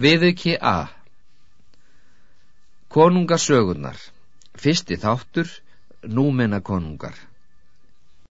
Viðauki A. Konungasögunar Fyrsti þáttur Númena konungar